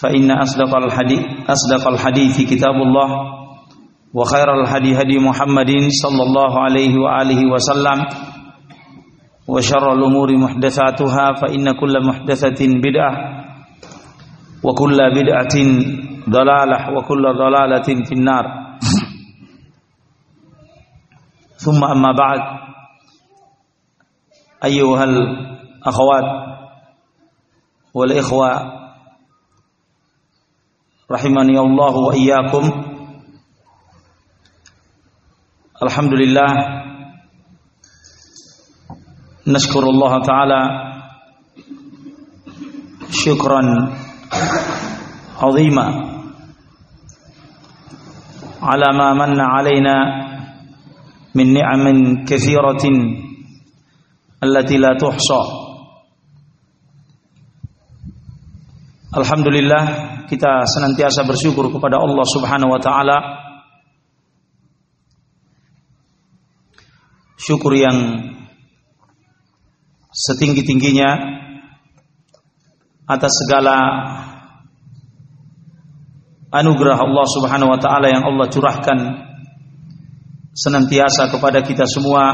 فإن أصدق الحديث أصدق الحديث كتاب الله وخير الهدي هدي محمد صلى الله عليه وآله وسلم وشر الأمور محدثاتها فإن كل محدثة بدعة وكل بدعة ضلالة وكل ضلالة في النار. ثم أما بعد أيها الأخوات والإخوة رحمني الله وإياكم الحمد لله نشكر الله تعالى شكرا عظيما على ما من علينا من نعم كثيرة التي لا Alhamdulillah kita senantiasa bersyukur kepada Allah Subhanahu wa taala. Syukur yang setinggi-tingginya atas segala anugerah Allah Subhanahu wa taala yang Allah curahkan senantiasa kepada kita semua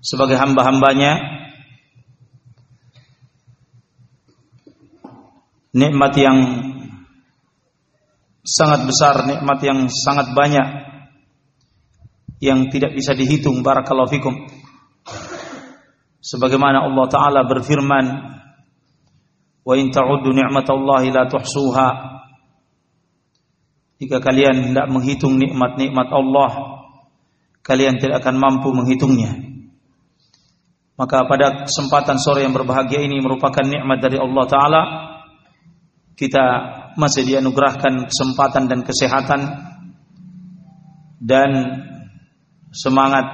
sebagai hamba-hambanya nikmat yang sangat besar, nikmat yang sangat banyak yang tidak bisa dihitung barakallahu fikum. Sebagaimana Allah taala berfirman, "Wa in ta'uddu ni'matallahi la tuhsuha." Jika kalian tidak menghitung nikmat-nikmat Allah, kalian tidak akan mampu menghitungnya. Maka pada kesempatan sore yang berbahagia ini merupakan nikmat dari Allah taala kita masih dianugerahkan kesempatan dan kesehatan dan semangat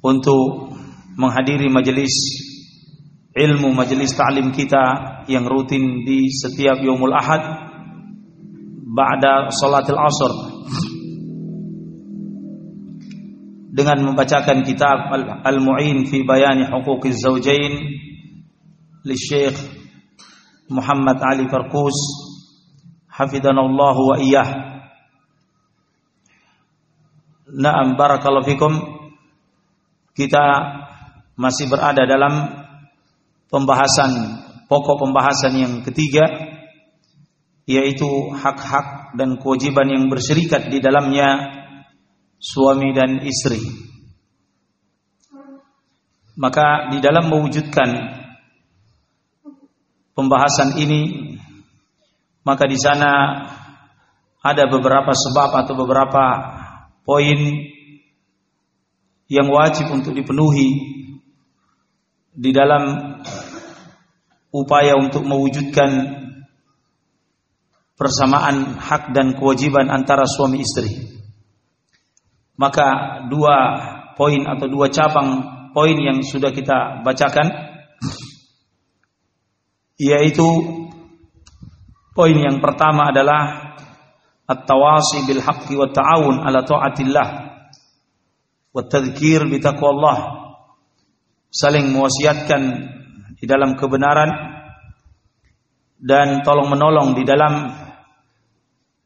untuk menghadiri majelis ilmu majelis ta'lim kita yang rutin di setiap yaumul ahad ba'da salatil asr. Dengan membacakan kitab Al-Mu'in fi bayani huquqiz zawjain li Syekh Muhammad Ali Farkus hafidhanallahu wa iyyah. Naam barakallahu fikum. Kita masih berada dalam pembahasan pokok pembahasan yang ketiga yaitu hak-hak dan kewajiban yang berserikat di dalamnya suami dan istri. Maka di dalam mewujudkan pembahasan ini maka di sana ada beberapa sebab atau beberapa poin yang wajib untuk dipenuhi di dalam upaya untuk mewujudkan persamaan hak dan kewajiban antara suami istri. Maka dua poin atau dua cabang poin yang sudah kita bacakan yaitu poin yang pertama adalah at-tawasi bil haqqi wa ta'awun ala ta'atillah wa tadhkir bi taqwallah. Saling mewasiatkan di dalam kebenaran dan tolong menolong di dalam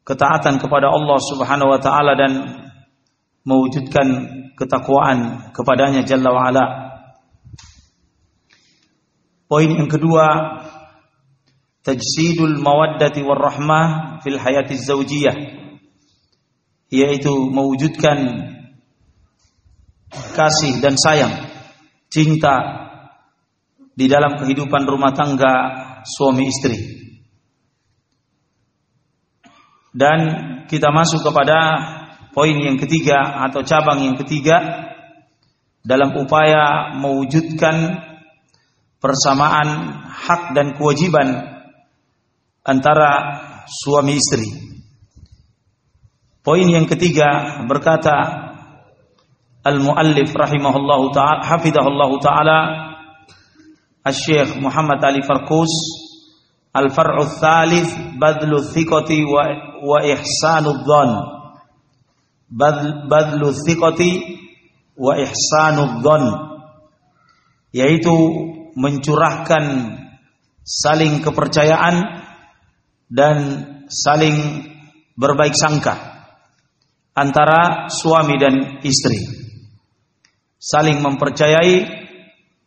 ketaatan kepada Allah Subhanahu wa taala dan mewujudkan ketakwaan kepadanya jalla wa ala. Poin yang kedua tajsidul mawaddati warahmah fil hayati zaujiyah yaitu mewujudkan kasih dan sayang cinta di dalam kehidupan rumah tangga suami istri. Dan kita masuk kepada poin yang ketiga atau cabang yang ketiga dalam upaya mewujudkan persamaan hak dan kewajiban antara suami istri. Poin yang ketiga berkata Al-Muallif rahimahullahu taala hafizahullahu taala Al-Syekh Muhammad Ali Farkus Al-Far'u Thalith Badlu Thiqati wa, wa Ihsanu Dhan Badlu Thiqati wa Ihsanu Dhan yaitu mencurahkan saling kepercayaan dan saling berbaik sangka antara suami dan istri saling mempercayai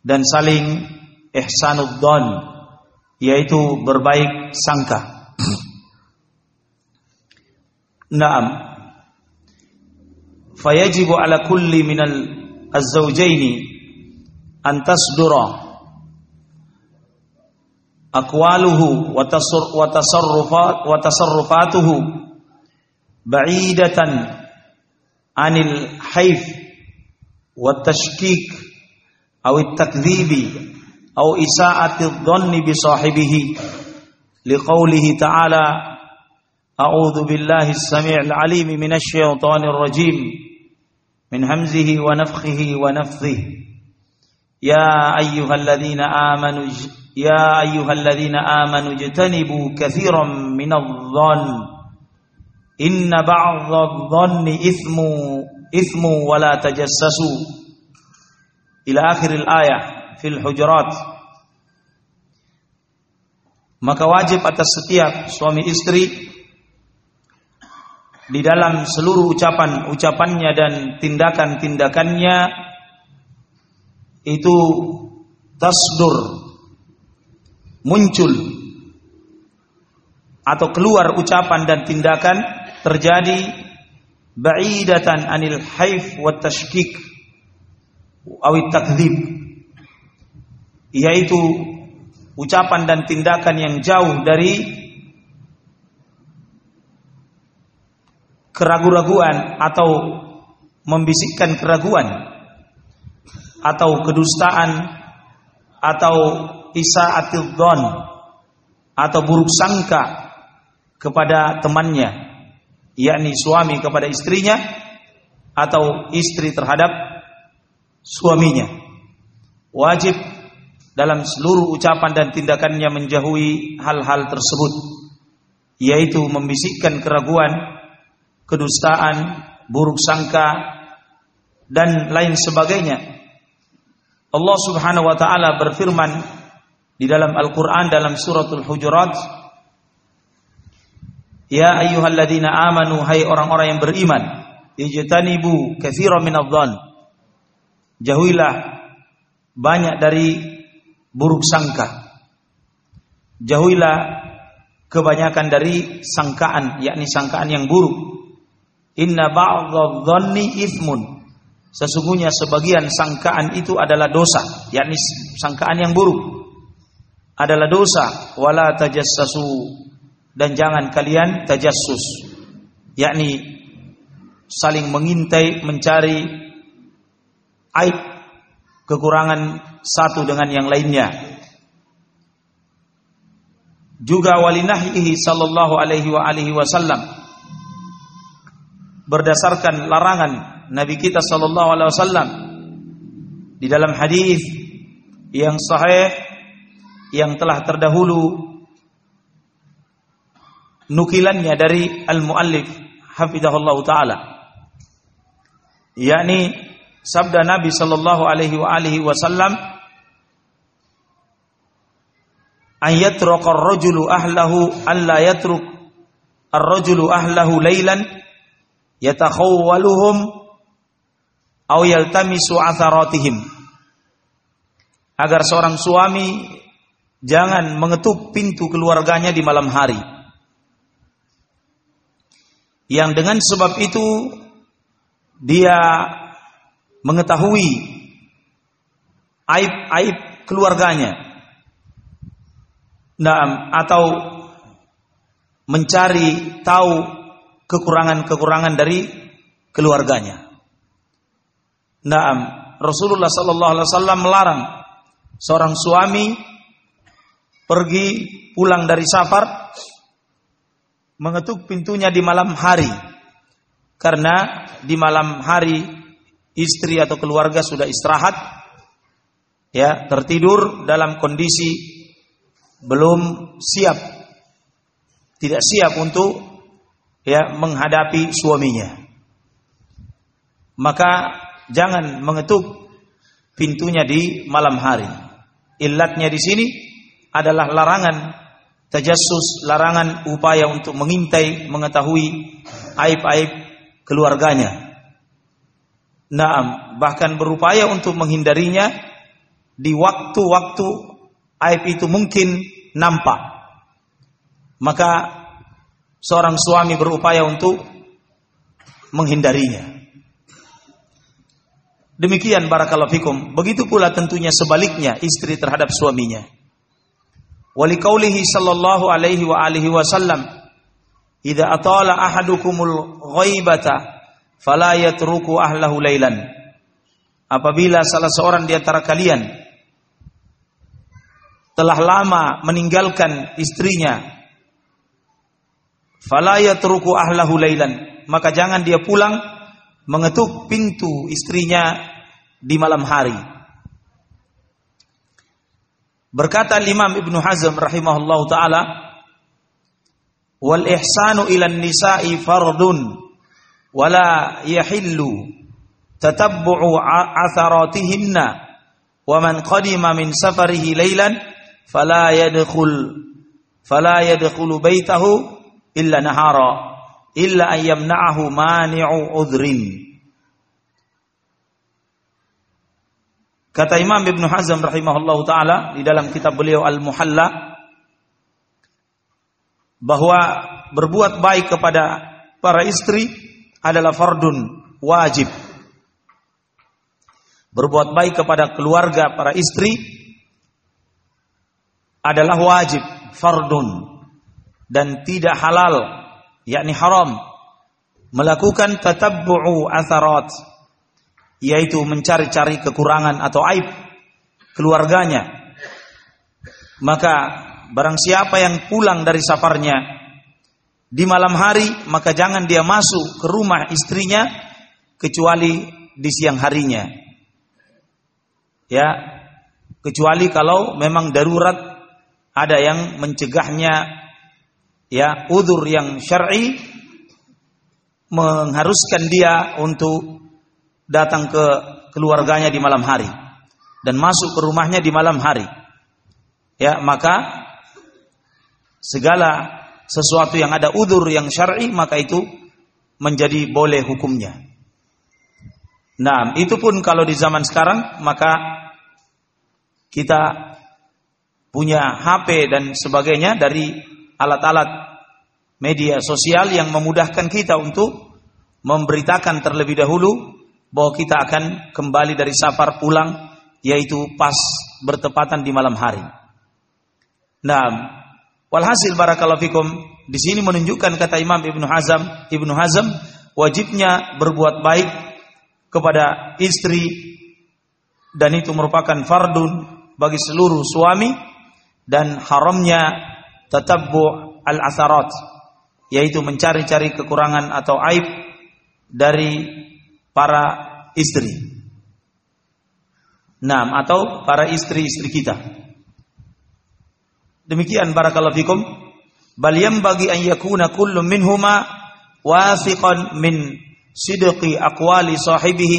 dan saling ihsanud yaitu berbaik sangka. Naam. Fayajibu ala kulli minal az-zawjaini an tasdura tasarrufat wa tasarrufatuhu ba'idatan anil haif والتشكيك أو التكذيب أو إساءة الظن بصاحبه لقوله تعالى أعوذ بالله السميع العليم من الشيطان الرجيم من همزه ونفخه ونفثه. يا أيها الذين آمنوا يا أيها الذين آمنوا اجتنبوا كثيرا من الظن إن بعض الظن إثم ismu wala tajassasu ila akhiril ayah fil hujurat maka wajib atas setiap suami istri di dalam seluruh ucapan-ucapannya dan tindakan-tindakannya itu tasdur muncul atau keluar ucapan dan tindakan terjadi ba'idatan anil haif wa tashkik awit takdzib yaitu ucapan dan tindakan yang jauh dari keraguan-raguan atau membisikkan keraguan atau kedustaan atau isa'atil dhon atau buruk sangka kepada temannya yakni suami kepada istrinya atau istri terhadap suaminya. Wajib dalam seluruh ucapan dan tindakannya menjauhi hal-hal tersebut yaitu membisikkan keraguan, kedustaan, buruk sangka dan lain sebagainya. Allah Subhanahu wa taala berfirman di dalam Al-Qur'an dalam suratul Hujurat Ya ayyuhalladzina amanu hai orang-orang yang beriman, ijtanibu katsiran minadh-dhann. Jauhilah banyak dari buruk sangka. Jauhilah kebanyakan dari sangkaan, yakni sangkaan yang buruk. Inna ba'dadh-dhanni itsmun. Sesungguhnya sebagian sangkaan itu adalah dosa, yakni sangkaan yang buruk adalah dosa. Wala tajassasu. Dan jangan kalian tajassus. Yakni saling mengintai mencari aib kekurangan satu dengan yang lainnya. Juga walinahyihi sallallahu alaihi wa alihi wasallam. Berdasarkan larangan Nabi kita sallallahu alaihi wasallam. Di dalam hadis yang sahih yang telah terdahulu nukilannya dari al-muallif hafizahullah taala. Yakni sabda Nabi sallallahu alaihi wa alihi wasallam ayatruqa ar-rajulu ahlahu alla yatruk ar-rajulu ahlahu laylan yatakhawwaluhum aw yaltamisu atharatihim. Agar seorang suami jangan mengetuk pintu keluarganya di malam hari yang dengan sebab itu dia mengetahui aib-aib keluarganya. Nah, atau mencari tahu kekurangan-kekurangan dari keluarganya. Nah, Rasulullah sallallahu alaihi wasallam melarang seorang suami pergi pulang dari safar mengetuk pintunya di malam hari. Karena di malam hari istri atau keluarga sudah istirahat ya, tertidur dalam kondisi belum siap tidak siap untuk ya menghadapi suaminya. Maka jangan mengetuk pintunya di malam hari. Ilatnya di sini adalah larangan tajassus, larangan upaya untuk mengintai, mengetahui aib-aib keluarganya. Naam, bahkan berupaya untuk menghindarinya di waktu-waktu aib itu mungkin nampak. Maka seorang suami berupaya untuk menghindarinya. Demikian barakallahu fikum. Begitu pula tentunya sebaliknya istri terhadap suaminya. Wali qaulihi sallallahu alaihi wa alihi wasallam, "Idza atala ahadukumul ghaibata fala yatruku ahlahu lailan." Apabila salah seorang di antara kalian telah lama meninggalkan istrinya, fala yatruku ahlahu lailan, maka jangan dia pulang mengetuk pintu istrinya di malam hari. Berkata Imam Ibnu Hazm rahimahullah taala, "Wal ihsanu ila nisa'i fardun wala yahillu tatabbu'u atharatihinna wa man qadima min safarihi laylan fala yadkhul fala yadkhulu baitahu illa nahara." illa ayyamna'ahu mani'u udhrin. Kata Imam Ibn Hazm rahimahullah taala di dalam kitab beliau Al-Muhalla bahwa berbuat baik kepada para istri adalah fardun wajib. Berbuat baik kepada keluarga para istri adalah wajib, fardun dan tidak halal yakni haram melakukan tatabbu'u atharat yaitu mencari-cari kekurangan atau aib keluarganya. Maka barang siapa yang pulang dari safarnya di malam hari maka jangan dia masuk ke rumah istrinya kecuali di siang harinya. Ya kecuali kalau memang darurat ada yang mencegahnya ya udur yang syar'i mengharuskan dia untuk datang ke keluarganya di malam hari dan masuk ke rumahnya di malam hari. Ya, maka segala sesuatu yang ada udur yang syar'i maka itu menjadi boleh hukumnya. Nah, itu pun kalau di zaman sekarang maka kita punya HP dan sebagainya dari alat-alat media sosial yang memudahkan kita untuk memberitakan terlebih dahulu bahwa kita akan kembali dari safar pulang yaitu pas bertepatan di malam hari. Nah, walhasil barakallahu fikum di sini menunjukkan kata Imam Ibnu Hazm, Ibnu Hazm wajibnya berbuat baik kepada istri dan itu merupakan fardun bagi seluruh suami dan haramnya tatabbu al-atharat yaitu mencari-cari kekurangan atau aib dari para istri. Naam atau para istri-istri kita. Demikian barakallahu fikum. Bal bagi an yakuna kullu minhuma wathiqan min sidqi aqwali sahibihi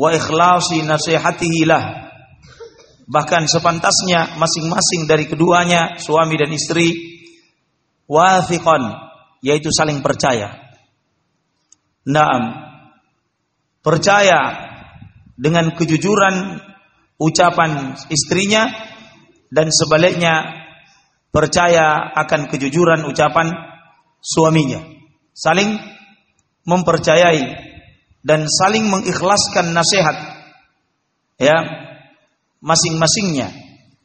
wa ikhlasi nasihatihi lah bahkan sepantasnya masing-masing dari keduanya suami dan istri wathiqan yaitu saling percaya. Naam. Percaya dengan kejujuran ucapan istrinya dan sebaliknya percaya akan kejujuran ucapan suaminya. Saling mempercayai dan saling mengikhlaskan nasihat. Ya, masing-masingnya.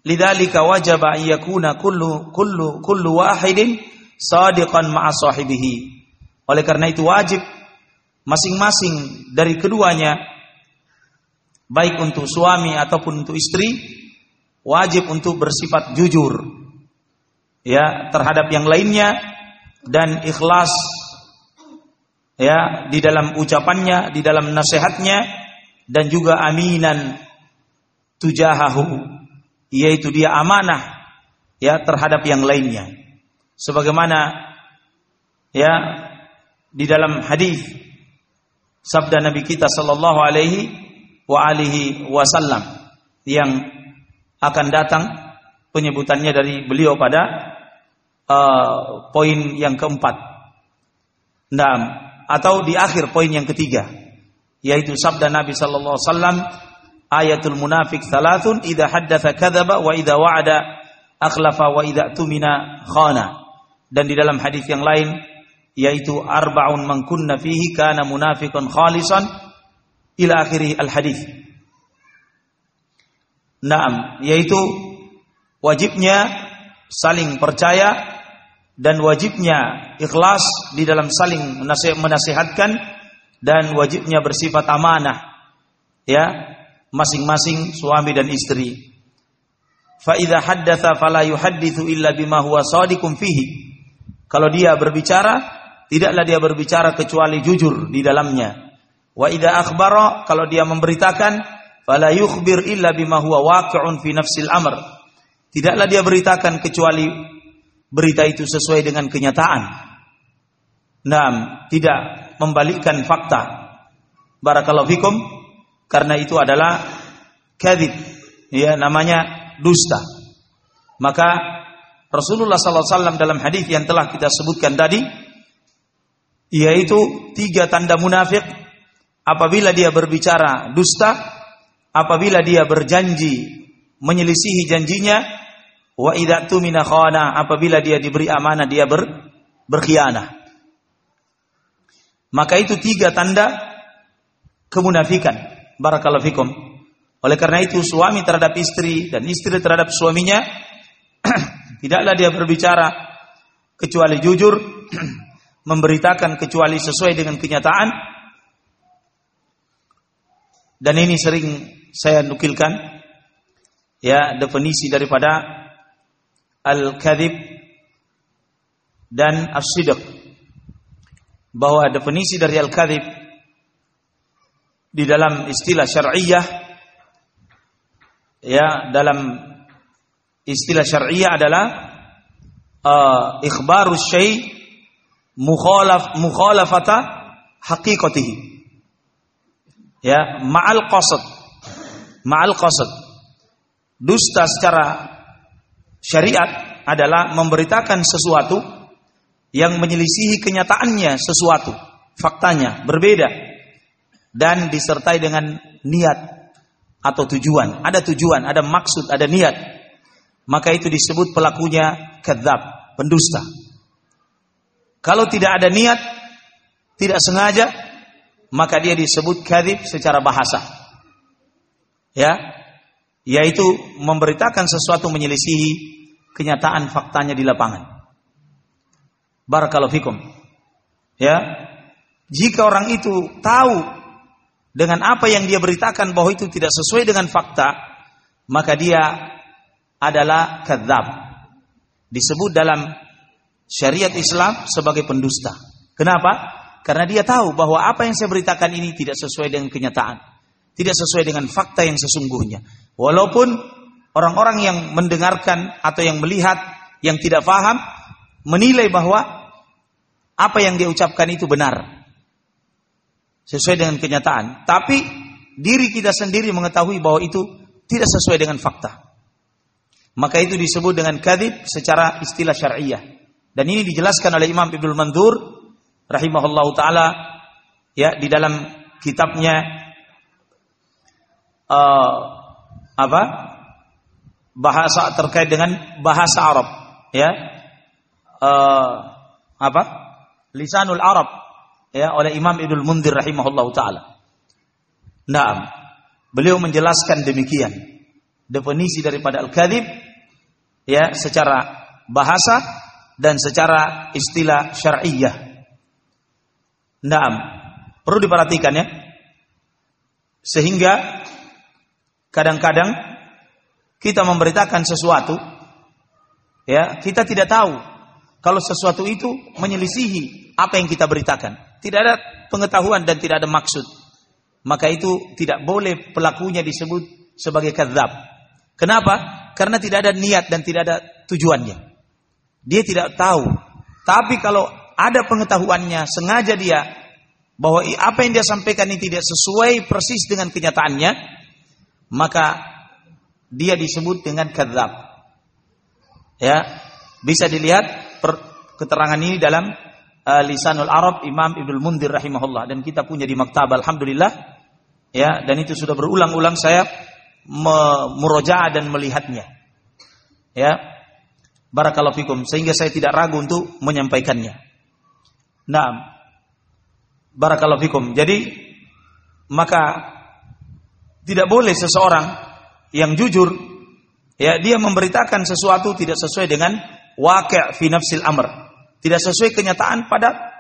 Lidzalika wajaba yakuna kullu kullu kullu wahidin sadiqan ma'a sahibihi. Oleh karena itu wajib masing-masing dari keduanya baik untuk suami ataupun untuk istri wajib untuk bersifat jujur ya terhadap yang lainnya dan ikhlas ya di dalam ucapannya, di dalam nasihatnya dan juga aminan tujahahu yaitu dia amanah ya terhadap yang lainnya. Sebagaimana ya di dalam hadis sabda Nabi kita sallallahu alaihi wa alihi wasallam yang akan datang penyebutannya dari beliau pada uh, poin yang keempat. Nah, atau di akhir poin yang ketiga yaitu sabda Nabi sallallahu alaihi wasallam ayatul munafik thalathun idza haddatsa kadzaba wa idza wa'ada akhlafa wa idza tumina khana dan di dalam hadis yang lain yaitu arbaun man kunna fihi kana munafiqan khalisan ila akhiri al hadis Naam yaitu wajibnya saling percaya dan wajibnya ikhlas di dalam saling menasihatkan dan wajibnya bersifat amanah ya masing-masing suami dan istri. Fa idza haddatsa fala yuhadditsu illa bima huwa sadiqum fihi. Kalau dia berbicara tidaklah dia berbicara kecuali jujur di dalamnya wa idza akhbara kalau dia memberitakan fala yukhbir illa bima huwa waqi'un fi nafsil amr tidaklah dia beritakan kecuali berita itu sesuai dengan kenyataan Naam, tidak membalikkan fakta. Barakallahu fikum karena itu adalah kadzib. Ya, namanya dusta. Maka Rasulullah SAW dalam hadis yang telah kita sebutkan tadi, yaitu tiga tanda munafik apabila dia berbicara dusta, apabila dia berjanji menyelisihi janjinya, wa idza tumina khana apabila dia diberi amanah dia ber, berkhianat. Maka itu tiga tanda kemunafikan. Barakallahu. Oleh karena itu suami terhadap istri dan istri terhadap suaminya tidaklah dia berbicara kecuali jujur, memberitakan kecuali sesuai dengan kenyataan. Dan ini sering saya nukilkan ya definisi daripada al-kadhib dan as-sidq. Bahwa definisi dari al-kadhib di dalam istilah syar'iyyah ya dalam istilah syariah adalah uh, ikhbaru syai mukhalaf mukhalafata haqiqatihi ya ma'al qasad ma'al qasad dusta secara syariat adalah memberitakan sesuatu yang menyelisihi kenyataannya sesuatu faktanya berbeda dan disertai dengan niat atau tujuan. Ada tujuan, ada maksud, ada niat. Maka itu disebut pelakunya kadzab, pendusta. Kalau tidak ada niat, tidak sengaja, maka dia disebut kadzib secara bahasa. Ya, yaitu memberitakan sesuatu menyelisihi kenyataan faktanya di lapangan. Barakallahu fikum. Ya. Jika orang itu tahu dengan apa yang dia beritakan bahwa itu tidak sesuai dengan fakta, maka dia adalah kadzab. Disebut dalam syariat Islam sebagai pendusta. Kenapa? Karena dia tahu bahwa apa yang saya beritakan ini tidak sesuai dengan kenyataan. Tidak sesuai dengan fakta yang sesungguhnya. Walaupun orang-orang yang mendengarkan atau yang melihat yang tidak paham menilai bahwa apa yang dia ucapkan itu benar sesuai dengan kenyataan. Tapi diri kita sendiri mengetahui bahwa itu tidak sesuai dengan fakta. Maka itu disebut dengan kadib secara istilah syariah. Dan ini dijelaskan oleh Imam Ibnu Mandur rahimahullah taala ya di dalam kitabnya uh, apa? bahasa terkait dengan bahasa Arab ya. Uh, apa? Lisanul Arab ya oleh Imam Ibnu Mundir rahimahullah taala. Naam. Beliau menjelaskan demikian. Definisi daripada al-kadzib ya secara bahasa dan secara istilah syar'iyyah. Naam. Perlu diperhatikan ya. Sehingga kadang-kadang kita memberitakan sesuatu ya, kita tidak tahu kalau sesuatu itu menyelisihi apa yang kita beritakan. Tidak ada pengetahuan dan tidak ada maksud. Maka itu tidak boleh pelakunya disebut sebagai kadzab. Kenapa? Karena tidak ada niat dan tidak ada tujuannya. Dia tidak tahu. Tapi kalau ada pengetahuannya, sengaja dia bahwa apa yang dia sampaikan ini tidak sesuai persis dengan kenyataannya, maka dia disebut dengan kadzab. Ya, bisa dilihat per, keterangan ini dalam uh, Lisanul Arab Imam Ibnu Mundir rahimahullah dan kita punya di maktab alhamdulillah. Ya, dan itu sudah berulang-ulang saya murojaah dan melihatnya. Ya. Barakallahu fikum sehingga saya tidak ragu untuk menyampaikannya. Nah, barakallahu fikum. Jadi maka tidak boleh seseorang yang jujur ya dia memberitakan sesuatu tidak sesuai dengan waqi' fi nafsil amr. Tidak sesuai kenyataan pada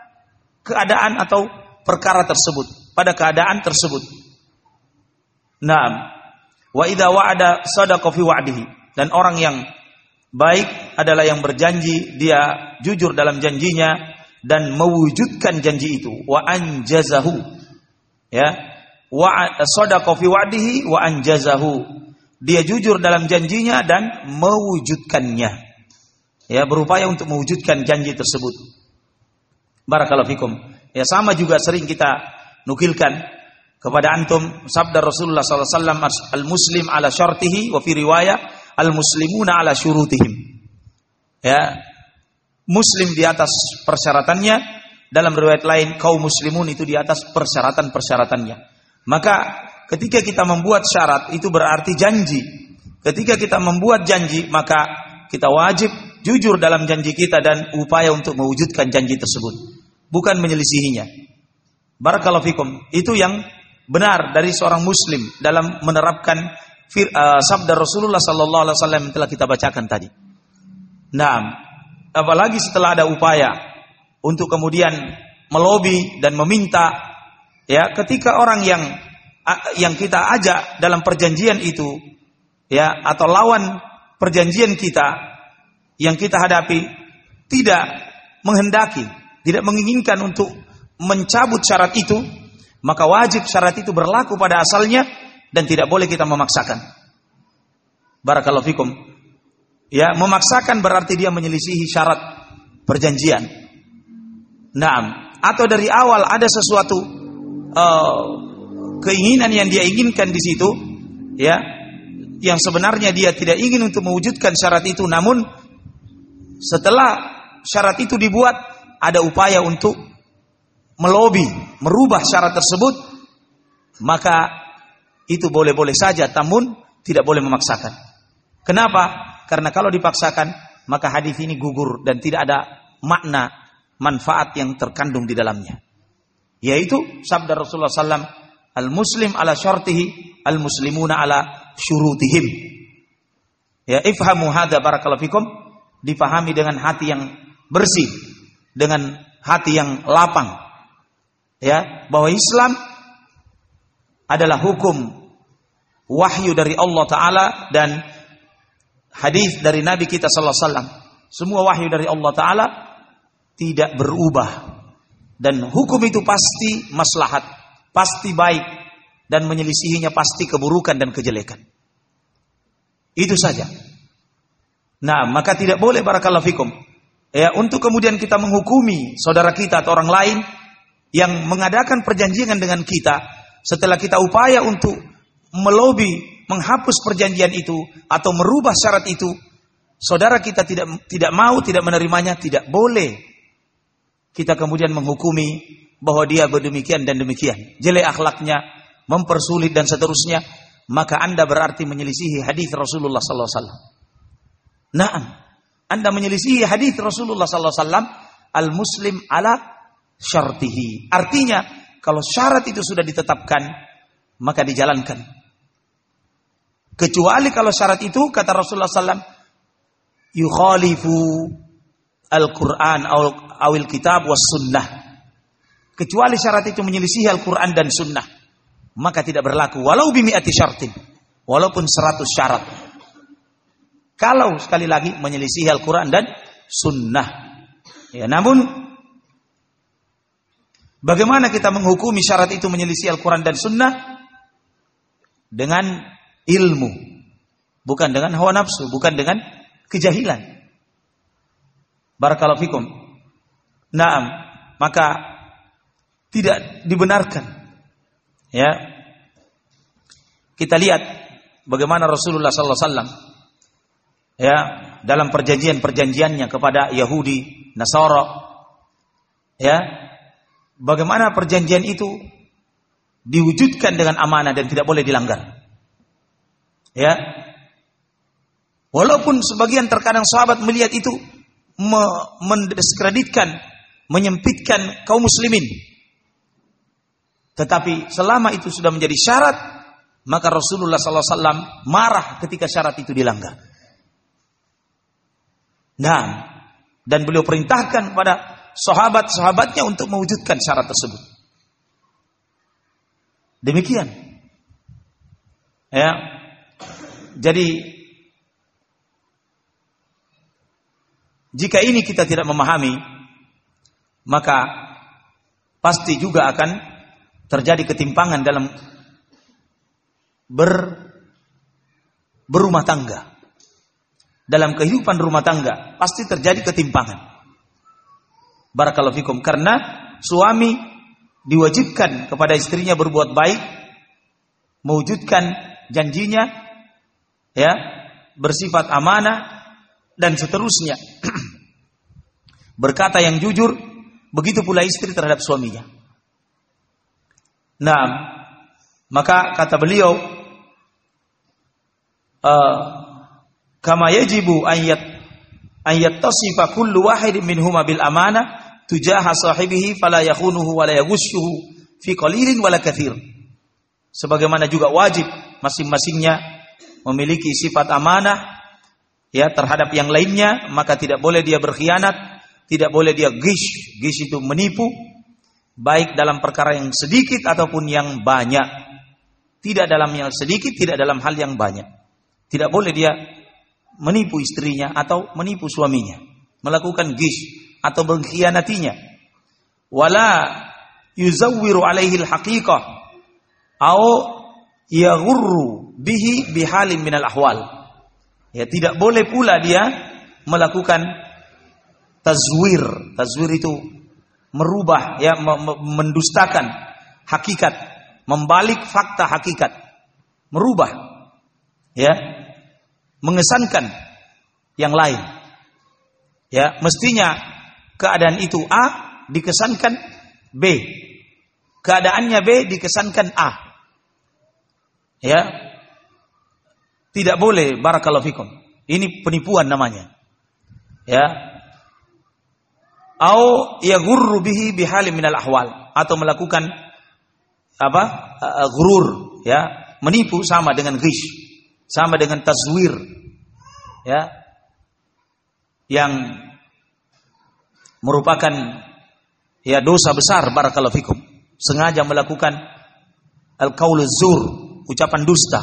keadaan atau perkara tersebut, pada keadaan tersebut. Nah, Wa idza wa'ada sadaqa fi wa'dihi. Dan orang yang baik adalah yang berjanji, dia jujur dalam janjinya dan mewujudkan janji itu. Wa anjazahu. Ya. Wa sadaqa fi wa'dihi wa anjazahu. Dia jujur dalam janjinya dan mewujudkannya. Ya, berupaya untuk mewujudkan janji tersebut. Barakallahu fikum. Ya sama juga sering kita nukilkan kepada antum sabda Rasulullah SAW al muslim ala syartihi wa fi riwayah al muslimuna ala syurutihim. Ya. Muslim di atas persyaratannya dalam riwayat lain kaum muslimun itu di atas persyaratan-persyaratannya. Maka ketika kita membuat syarat itu berarti janji. Ketika kita membuat janji maka kita wajib jujur dalam janji kita dan upaya untuk mewujudkan janji tersebut. Bukan menyelisihinya. Barakallahu fikum. Itu yang benar dari seorang muslim dalam menerapkan fir, uh, sabda Rasulullah sallallahu alaihi wasallam telah kita bacakan tadi. Nah, apalagi setelah ada upaya untuk kemudian melobi dan meminta ya ketika orang yang yang kita ajak dalam perjanjian itu ya atau lawan perjanjian kita yang kita hadapi tidak menghendaki, tidak menginginkan untuk mencabut syarat itu, maka wajib syarat itu berlaku pada asalnya dan tidak boleh kita memaksakan. Barakallahu fikum. Ya, memaksakan berarti dia menyelisihi syarat perjanjian. Naam, atau dari awal ada sesuatu uh, keinginan yang dia inginkan di situ, ya, yang sebenarnya dia tidak ingin untuk mewujudkan syarat itu, namun setelah syarat itu dibuat, ada upaya untuk melobi, merubah syarat tersebut, maka itu boleh-boleh saja, namun tidak boleh memaksakan. Kenapa? Karena kalau dipaksakan, maka hadis ini gugur dan tidak ada makna manfaat yang terkandung di dalamnya. Yaitu sabda Rasulullah SAW, al-muslim ala syartihi, al-muslimuna ala syurutihim. Ya, ifhamu hadha barakallahu fikum, dipahami dengan hati yang bersih, dengan hati yang lapang, ya bahwa Islam adalah hukum wahyu dari Allah taala dan hadis dari Nabi kita sallallahu alaihi wasallam. Semua wahyu dari Allah taala tidak berubah dan hukum itu pasti maslahat, pasti baik dan menyelisihinya pasti keburukan dan kejelekan. Itu saja. Nah, maka tidak boleh barakallahu fikum. Ya, untuk kemudian kita menghukumi saudara kita atau orang lain yang mengadakan perjanjian dengan kita setelah kita upaya untuk melobi menghapus perjanjian itu atau merubah syarat itu saudara kita tidak tidak mau tidak menerimanya tidak boleh kita kemudian menghukumi bahwa dia berdemikian dan demikian jelek akhlaknya mempersulit dan seterusnya maka anda berarti menyelisihi hadis Rasulullah sallallahu alaihi wasallam Naam anda menyelisihi hadis Rasulullah sallallahu alaihi wasallam al muslim ala syartihi. Artinya, kalau syarat itu sudah ditetapkan, maka dijalankan. Kecuali kalau syarat itu, kata Rasulullah SAW, yukhalifu Al-Quran awil kitab was sunnah. Kecuali syarat itu menyelisihi Al-Quran dan sunnah. Maka tidak berlaku. Walau bimi'ati syartin. Walaupun seratus syarat. Kalau sekali lagi menyelisihi Al-Quran dan sunnah. Ya, namun bagaimana kita menghukumi syarat itu menyelisih Al-Quran dan Sunnah dengan ilmu, bukan dengan hawa nafsu, bukan dengan kejahilan. Barakallahu fikum. Naam, maka tidak dibenarkan. Ya. Kita lihat bagaimana Rasulullah sallallahu alaihi wasallam ya dalam perjanjian-perjanjiannya kepada Yahudi, Nasara ya bagaimana perjanjian itu diwujudkan dengan amanah dan tidak boleh dilanggar. Ya. Walaupun sebagian terkadang sahabat melihat itu mendiskreditkan, menyempitkan kaum muslimin. Tetapi selama itu sudah menjadi syarat, maka Rasulullah SAW marah ketika syarat itu dilanggar. Nah, dan beliau perintahkan pada sahabat-sahabatnya untuk mewujudkan syarat tersebut. Demikian. Ya. Jadi jika ini kita tidak memahami, maka pasti juga akan terjadi ketimpangan dalam ber berumah tangga. Dalam kehidupan rumah tangga pasti terjadi ketimpangan. Barakallahu fikum karena suami diwajibkan kepada istrinya berbuat baik, mewujudkan janjinya ya, bersifat amanah dan seterusnya. Berkata yang jujur, begitu pula istri terhadap suaminya. Nah, maka kata beliau, uh, kama yajibu ayat ayat tasifa kullu wahid minhuma bil amanah tujaha sahibihi fala yakhunuhu wa la yaghushuhu fi qalilin wala kathir. Sebagaimana juga wajib masing-masingnya memiliki sifat amanah ya terhadap yang lainnya, maka tidak boleh dia berkhianat, tidak boleh dia gish. Gish itu menipu baik dalam perkara yang sedikit ataupun yang banyak. Tidak dalam yang sedikit, tidak dalam hal yang banyak. Tidak boleh dia menipu istrinya atau menipu suaminya, melakukan gish atau mengkhianatinya. Wala yuzawwiru alaihi al-haqiqah yaghurru bihi bihalin minal ahwal. Ya tidak boleh pula dia melakukan tazwir. Tazwir itu merubah ya mendustakan hakikat, membalik fakta hakikat, merubah ya mengesankan yang lain. Ya, mestinya keadaan itu A dikesankan B. Keadaannya B dikesankan A. Ya. Tidak boleh barakallahu fikum. Ini penipuan namanya. Ya. Au yaghurru bihi bihalim minal ahwal atau melakukan apa? Uh, gurur, ya, menipu sama dengan ghish sama dengan tazwir ya yang merupakan ya dosa besar barakallahu fikum sengaja melakukan al-qaul zur ucapan dusta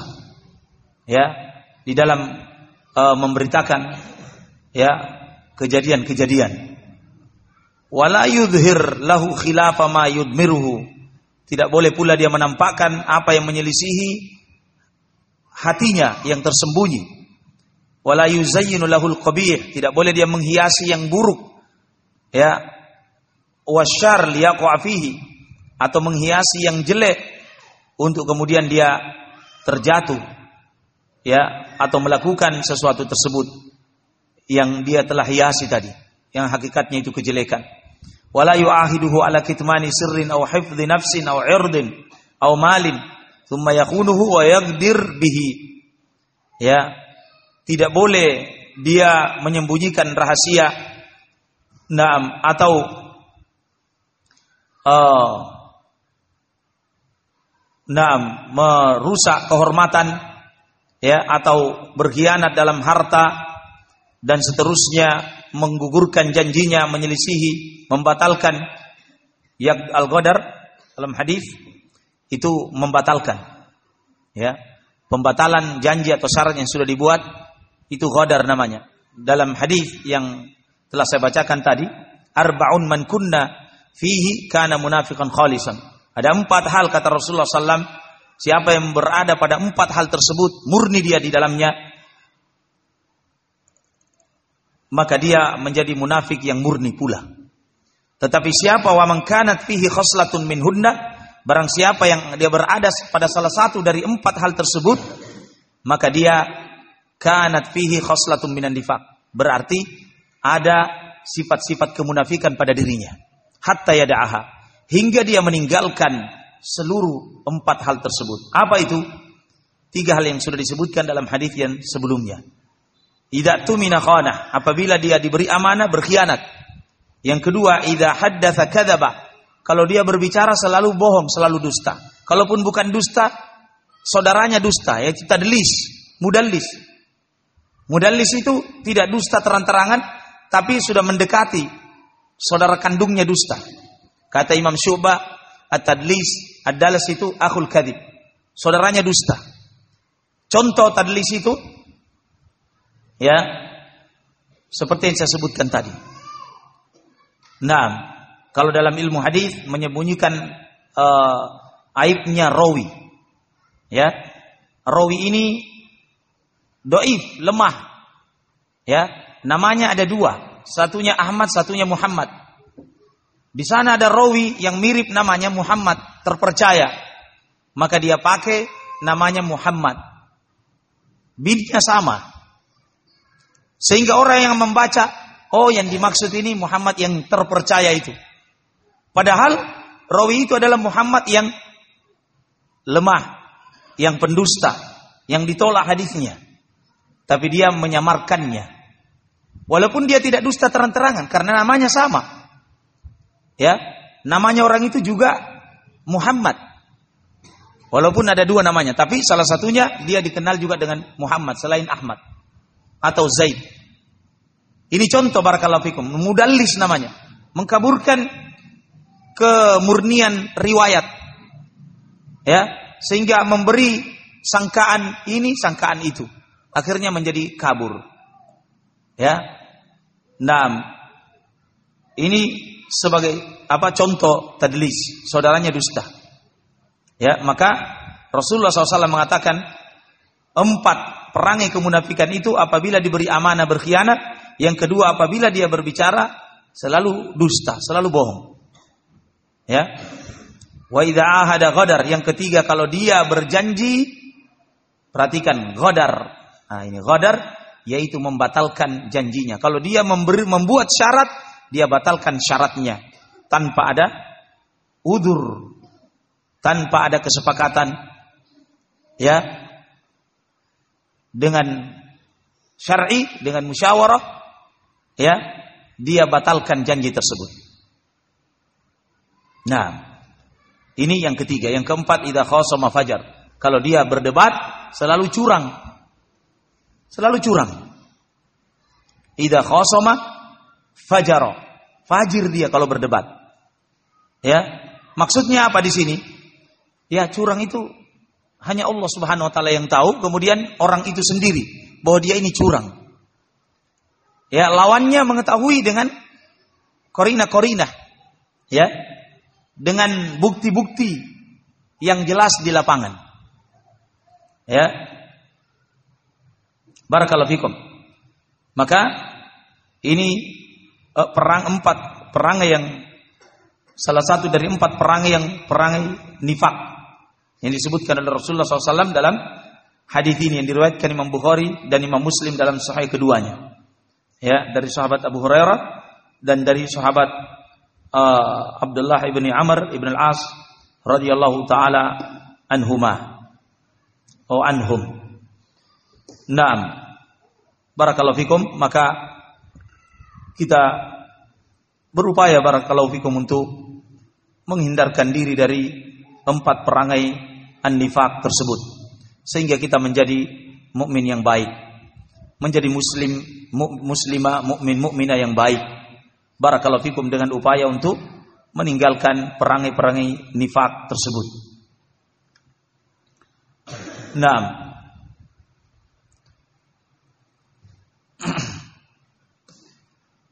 ya di dalam uh, memberitakan ya kejadian-kejadian wala yudhir lahu khilafa ma yudmiruhu tidak boleh pula dia menampakkan apa yang menyelisihi hatinya yang tersembunyi. Wala yuzayyinu lahul qabih, tidak boleh dia menghiasi yang buruk. Ya. Wasyar liyaqa fihi atau menghiasi yang jelek untuk kemudian dia terjatuh ya atau melakukan sesuatu tersebut yang dia telah hiasi tadi yang hakikatnya itu kejelekan wala yu'ahiduhu ala kitmani sirrin aw hifdhi nafsin aw irdin aw malin thumma yakunuhu wa yagdir bihi. Ya. Tidak boleh dia menyembunyikan rahasia Naam atau uh, Naam merusak kehormatan ya atau berkhianat dalam harta dan seterusnya menggugurkan janjinya menyelisihi membatalkan yak al-qadar dalam hadis itu membatalkan. Ya. Pembatalan janji atau syarat yang sudah dibuat itu ghodar namanya. Dalam hadis yang telah saya bacakan tadi, arba'un man kunna fihi kana munafiqan khalisan. Ada empat hal kata Rasulullah SAW. Siapa yang berada pada empat hal tersebut, murni dia di dalamnya, maka dia menjadi munafik yang murni pula. Tetapi siapa wa man kanat fihi khoslatun min hunna, barang siapa yang dia berada pada salah satu dari empat hal tersebut, maka dia kanat fihi khoslatun minan nifaq. Berarti ada sifat-sifat kemunafikan pada dirinya hatta yada'aha hingga dia meninggalkan seluruh empat hal tersebut. Apa itu? Tiga hal yang sudah disebutkan dalam hadis yang sebelumnya. Idza tumina khana, apabila dia diberi amanah berkhianat. Yang kedua, idza haddatsa kadzaba. Kalau dia berbicara selalu bohong, selalu dusta. Kalaupun bukan dusta, saudaranya dusta, ya kita delis, mudallis. Mudallis itu tidak dusta terang-terangan, tapi sudah mendekati saudara kandungnya dusta. Kata Imam Syu'bah, at-tadlis, ad-dalas itu akhul kadhib. Saudaranya dusta. Contoh tadlis itu ya seperti yang saya sebutkan tadi. Nah, kalau dalam ilmu hadis menyembunyikan uh, aibnya rawi. Ya. Rawi ini doif, lemah. Ya, namanya ada dua. Satunya Ahmad, satunya Muhammad. Di sana ada rawi yang mirip namanya Muhammad, terpercaya. Maka dia pakai namanya Muhammad. Bidnya sama. Sehingga orang yang membaca, oh yang dimaksud ini Muhammad yang terpercaya itu. Padahal rawi itu adalah Muhammad yang lemah, yang pendusta, yang ditolak hadisnya. Tapi dia menyamarkannya. Walaupun dia tidak dusta terang-terangan karena namanya sama. Ya, namanya orang itu juga Muhammad. Walaupun ada dua namanya, tapi salah satunya dia dikenal juga dengan Muhammad selain Ahmad atau Zaid. Ini contoh barakallahu fikum, mudallis namanya, mengkaburkan kemurnian riwayat. Ya, sehingga memberi sangkaan ini, sangkaan itu. Akhirnya menjadi kabur. Ya, Nah, ini sebagai apa contoh tadlis, saudaranya dusta. Ya, maka Rasulullah SAW mengatakan empat perangai kemunafikan itu apabila diberi amanah berkhianat, yang kedua apabila dia berbicara selalu dusta, selalu bohong. Ya. Wa ahada ghadar, yang ketiga kalau dia berjanji perhatikan ghadar. Nah, ini ghadar yaitu membatalkan janjinya. Kalau dia memberi, membuat syarat, dia batalkan syaratnya tanpa ada udur, tanpa ada kesepakatan, ya, dengan syar'i, dengan musyawarah, ya, dia batalkan janji tersebut. Nah, ini yang ketiga. Yang keempat, idza khasama fajar. Kalau dia berdebat, selalu curang. Selalu curang. Ida khosoma fajaro. Fajir dia kalau berdebat. Ya. Maksudnya apa di sini? Ya, curang itu hanya Allah Subhanahu wa taala yang tahu, kemudian orang itu sendiri bahwa dia ini curang. Ya, lawannya mengetahui dengan korina-korina. Ya. Dengan bukti-bukti yang jelas di lapangan. Ya, Barakallahu fikum. Maka ini uh, perang empat perangai yang salah satu dari empat perangai yang perangai nifak yang disebutkan oleh Rasulullah SAW dalam hadis ini yang diriwayatkan Imam Bukhari dan Imam Muslim dalam Sahih keduanya. Ya, dari sahabat Abu Hurairah dan dari sahabat uh, Abdullah ibni Amr ibn al-As radhiyallahu taala anhuma. Oh anhum. Naam. Barakallahu fikum, maka kita berupaya barakallahu fikum untuk menghindarkan diri dari empat perangai an-nifaq tersebut sehingga kita menjadi mukmin yang baik, menjadi muslim muslimah mukmin mukminah yang baik. Barakallahu fikum dengan upaya untuk meninggalkan perangai-perangai nifak tersebut. Naam.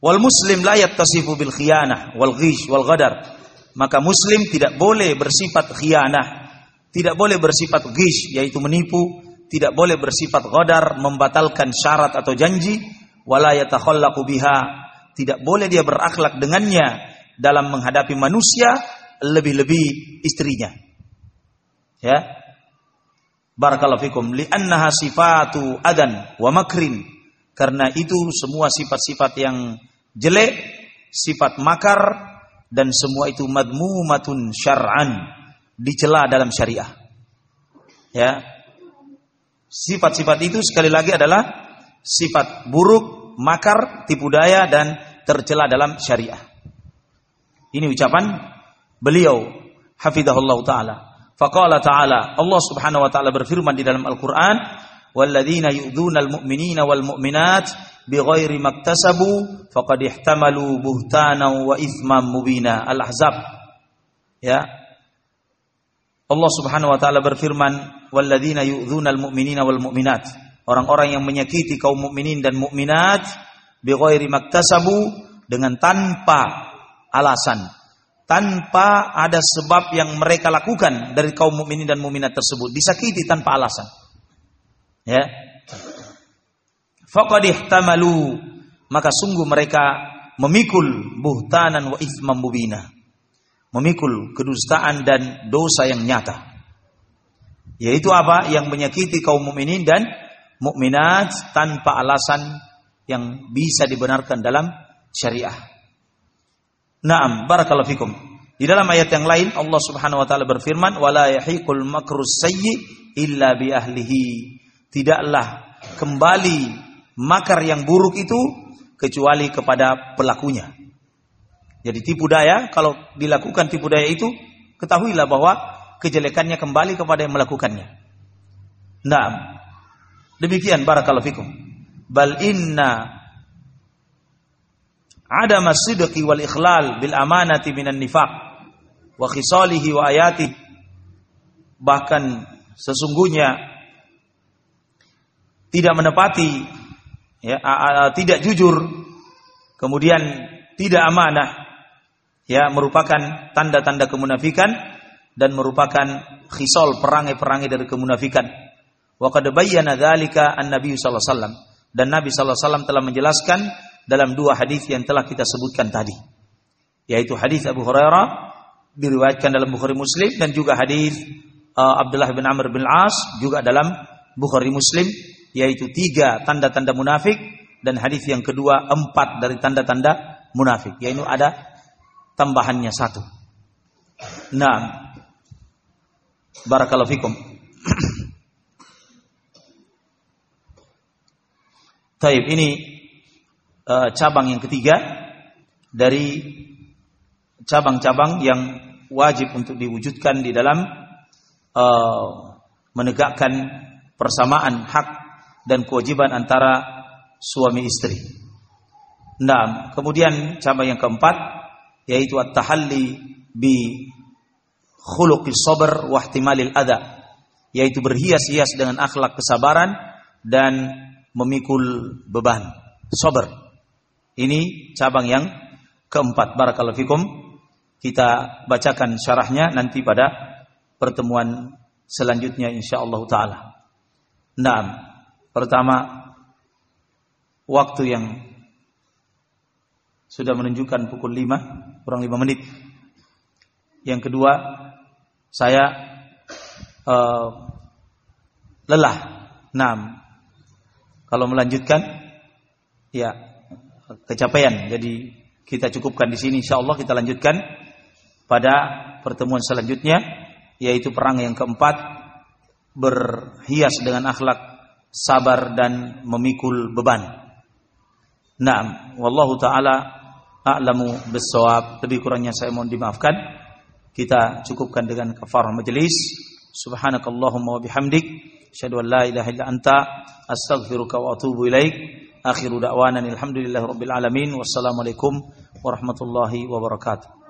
Wal muslim la yattasifu bil khiyanah wal ghish wal ghadar. Maka muslim tidak boleh bersifat khiyanah, tidak boleh bersifat ghish yaitu menipu, tidak boleh bersifat ghadar membatalkan syarat atau janji, wala yatakhallaqu biha, tidak boleh dia berakhlak dengannya dalam menghadapi manusia lebih-lebih istrinya. Ya. Barakallahu fikum li'annaha sifatu adan wa makrin. Karena itu semua sifat-sifat yang jelek, sifat makar dan semua itu madmumatun syar'an, dicela dalam syariah. Ya. Sifat-sifat itu sekali lagi adalah sifat buruk, makar, tipu daya dan tercela dalam syariah. Ini ucapan beliau hafizahullah taala. Faqala ta'ala, Allah Subhanahu wa taala berfirman di dalam Al-Qur'an, "Walladzina yu'dzunal mu'minina wal mu'minat bighairi maktasabu faqad ihtamalu buhtanan wa itsman mubina." Al-Ahzab. Ya. Allah Subhanahu wa taala berfirman, "Walladzina yu'dzunal mu'minina wal mu'minat." Orang-orang yang menyakiti kaum mukminin dan mukminat bighairi maktasabu dengan tanpa alasan tanpa ada sebab yang mereka lakukan dari kaum mukminin dan mukminat tersebut disakiti tanpa alasan ya. Faqad ihtamalu. Maka sungguh mereka memikul buhtanan wa itsman mubina memikul kedustaan dan dosa yang nyata. Yaitu apa? Yang menyakiti kaum mukminin dan mukminat tanpa alasan yang bisa dibenarkan dalam syariah. Naam, barakallahu fikum. Di dalam ayat yang lain Allah Subhanahu wa taala berfirman, "Wala yahiqul makrus sayyi illa bi ahlihi." Tidaklah kembali makar yang buruk itu kecuali kepada pelakunya. Jadi tipu daya kalau dilakukan tipu daya itu ketahuilah bahwa kejelekannya kembali kepada yang melakukannya. Naam. Demikian barakallahu fikum. Bal inna ada sidqi wal ikhlal bil amanati minan nifaq wa khisalihi wa ayati bahkan sesungguhnya tidak menepati ya a, a, tidak jujur kemudian tidak amanah ya merupakan tanda-tanda kemunafikan dan merupakan khisal perangai-perangai dari kemunafikan wa qad bayyana dzalika an-nabi sallallahu alaihi wasallam dan Nabi sallallahu alaihi wasallam telah menjelaskan dalam dua hadis yang telah kita sebutkan tadi. Yaitu hadis Abu Hurairah diriwayatkan dalam Bukhari Muslim dan juga hadis uh, Abdullah bin Amr bin As juga dalam Bukhari Muslim yaitu tiga tanda-tanda munafik dan hadis yang kedua empat dari tanda-tanda munafik yaitu ada tambahannya satu. Nah, barakallahu fikum. Taib ini uh, cabang yang ketiga dari cabang-cabang yang wajib untuk diwujudkan di dalam uh, menegakkan persamaan hak dan kewajiban antara suami istri. Nah, kemudian cabang yang keempat yaitu at-tahalli bi khuluqis sabr wa ihtimalil adha yaitu berhias-hias dengan akhlak kesabaran dan memikul beban. Sabar. Ini cabang yang keempat. Barakallahu fikum. Kita bacakan syarahnya nanti pada pertemuan selanjutnya insyaallah taala. Nah, pertama waktu yang sudah menunjukkan pukul 5 kurang 5 menit. Yang kedua, saya uh, lelah. Nah, kalau melanjutkan ya kecapean. Jadi kita cukupkan di sini insyaallah kita lanjutkan pada pertemuan selanjutnya yaitu perang yang keempat berhias dengan akhlak sabar dan memikul beban. Naam, wallahu taala a'lamu bissawab. Lebih kurangnya saya mohon dimaafkan. Kita cukupkan dengan kafarah majelis. Subhanakallahumma wa bihamdik asyhadu an la ilaha illa anta astaghfiruka wa atubu ilaik. Akhiru da'wana alhamdulillahi rabbil alamin. Wassalamualaikum warahmatullahi wabarakatuh.